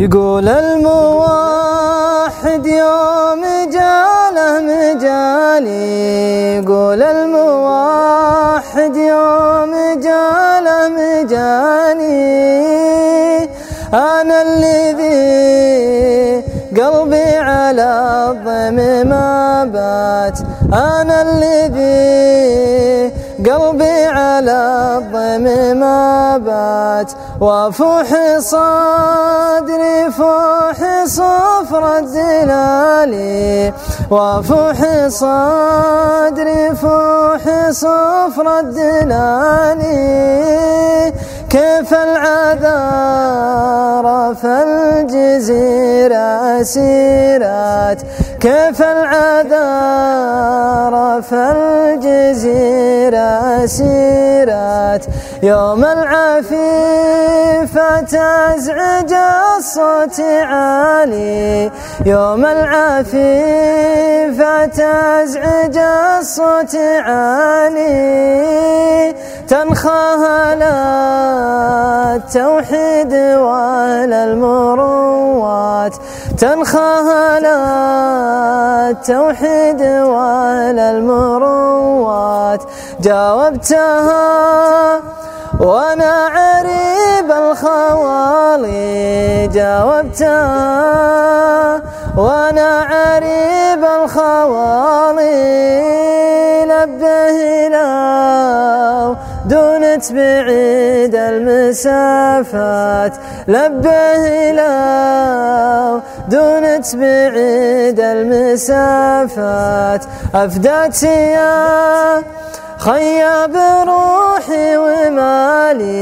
يقول الموحد يوم جاله مجاني يقول الموحد يوم جاله مجاني أنا الذي قلبي على الضم ما بات. أنا الذي قلبي على الضم ما بات وفوح صدري فوح صفر الدلالي وفوح صدري فوح صفر الدلالي كيف العذار فالجزيرة سيرات كيف العذار فالجزيرة سيرات يوم العفيفة تزعج الصوت عالي. يوم العفيفة تزعج الصوت عالي. تنخاها لا التوحيد ولا المروات. تنخاها لا التوحيد ولا المروات. جاوبتها. وأنا عريب الخوالي جاوبتها. وأنا عريب الخوالي. بعيد المسافات. لبه لو دونت بعيد المسافات. أفدات يا خياب روحي ومالي.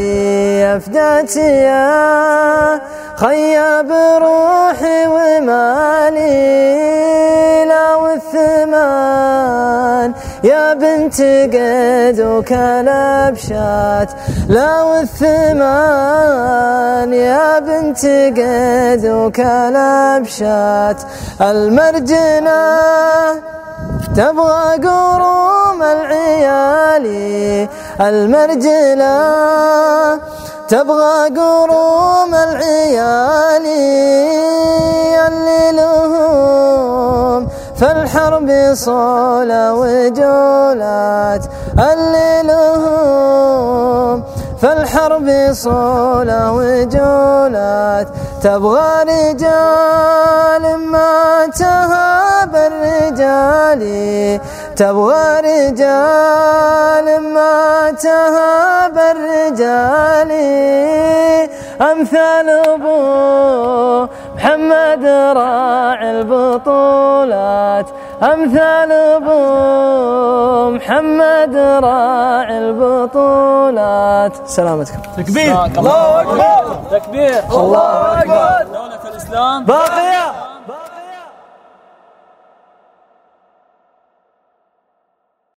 أفدات يا خياب روحي ومالي. لو الثمان يا بنت قد وكلبشات لو الثمان يا بنت قد وكلبشات المرجنة. تبغى قروم العيالي المرجلة. تبغى قروم العيالي فالحرب صولة وجولات اللي لهم فالحرب صولة وجولات تبغى رجال ما تهاب الرجال. تبغى رجال ما تهاب الرجال. أمثال أبو محمد راعي البطولات أمثال أبو محمد راعي البطولات. سلامتكم. تكبير. الله أكبر. تكبير. الله أكبر. دولة الإسلام. باقية